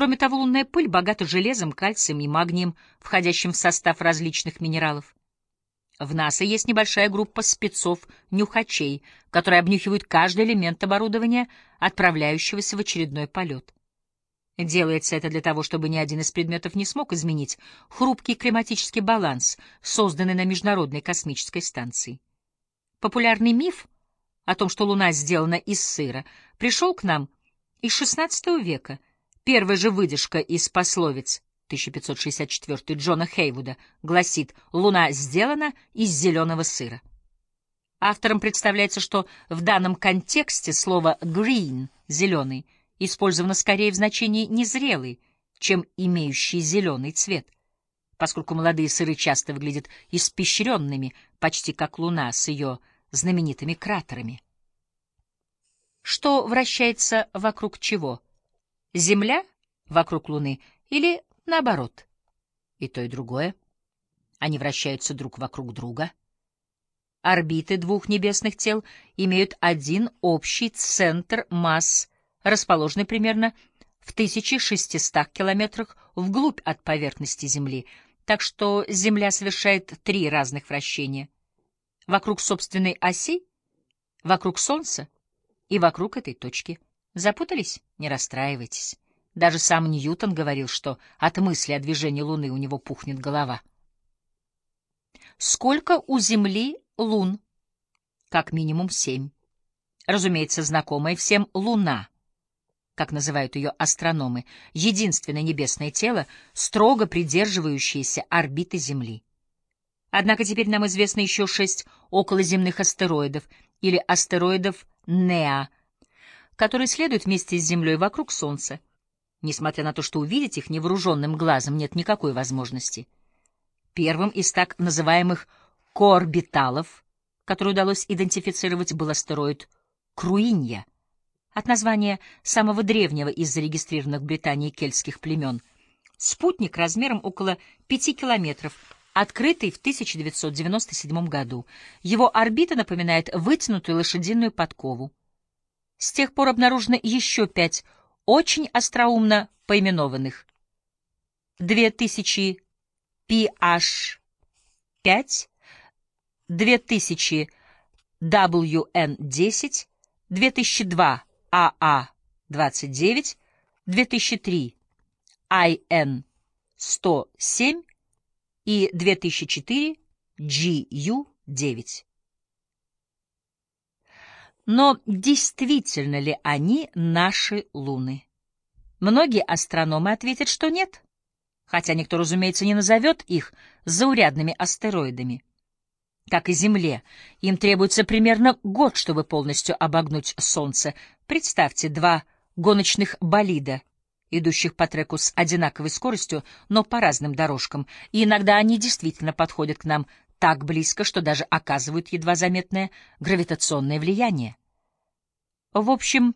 Кроме того, лунная пыль богата железом, кальцием и магнием, входящим в состав различных минералов. В НАСА есть небольшая группа спецов-нюхачей, которые обнюхивают каждый элемент оборудования, отправляющегося в очередной полет. Делается это для того, чтобы ни один из предметов не смог изменить хрупкий климатический баланс, созданный на Международной космической станции. Популярный миф о том, что Луна сделана из сыра, пришел к нам из XVI века. Первая же выдержка из пословиц 1564 Джона Хейвуда гласит «Луна сделана из зеленого сыра». Авторам представляется, что в данном контексте слово «green» — «зеленый» — использовано скорее в значении «незрелый», чем имеющий зеленый цвет, поскольку молодые сыры часто выглядят испещренными, почти как луна с ее знаменитыми кратерами. Что вращается вокруг чего? Земля вокруг Луны или наоборот? И то, и другое. Они вращаются друг вокруг друга. Орбиты двух небесных тел имеют один общий центр масс расположены примерно в 1600 километрах вглубь от поверхности Земли, так что Земля совершает три разных вращения. Вокруг собственной оси, вокруг Солнца и вокруг этой точки. Запутались? Не расстраивайтесь. Даже сам Ньютон говорил, что от мысли о движении Луны у него пухнет голова. Сколько у Земли лун? Как минимум семь. Разумеется, знакомая всем Луна — как называют ее астрономы, единственное небесное тело, строго придерживающееся орбиты Земли. Однако теперь нам известно еще шесть околоземных астероидов или астероидов Неа, которые следуют вместе с Землей вокруг Солнца, несмотря на то, что увидеть их невооруженным глазом нет никакой возможности. Первым из так называемых коорбиталов, который удалось идентифицировать, был астероид Круинья — от названия самого древнего из зарегистрированных в Британии кельтских племен. Спутник размером около 5 километров, открытый в 1997 году. Его орбита напоминает вытянутую лошадиную подкову. С тех пор обнаружено еще пять очень остроумно поименованных. 2000 PH5, 2000 WN10, 2002 АА-29, 2003 ИН-107 и 2004 GU-9. Но действительно ли они наши луны? Многие астрономы ответят, что нет, хотя никто, разумеется, не назовет их заурядными астероидами. Как и Земле, им требуется примерно год, чтобы полностью обогнуть Солнце. Представьте два гоночных болида, идущих по треку с одинаковой скоростью, но по разным дорожкам, и иногда они действительно подходят к нам так близко, что даже оказывают едва заметное гравитационное влияние. В общем,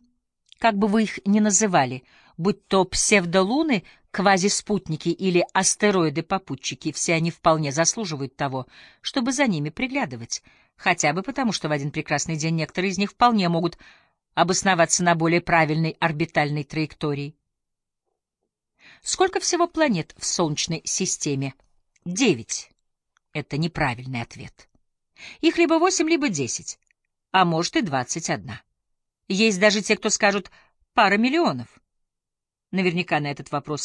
как бы вы их ни называли, будь то псевдолуны, квазиспутники или астероиды-попутчики, все они вполне заслуживают того, чтобы за ними приглядывать, хотя бы потому, что в один прекрасный день некоторые из них вполне могут обосноваться на более правильной орбитальной траектории. Сколько всего планет в Солнечной системе? Девять. Это неправильный ответ. Их либо восемь, либо десять, а может и двадцать одна. Есть даже те, кто скажут «пара миллионов». Наверняка на этот вопрос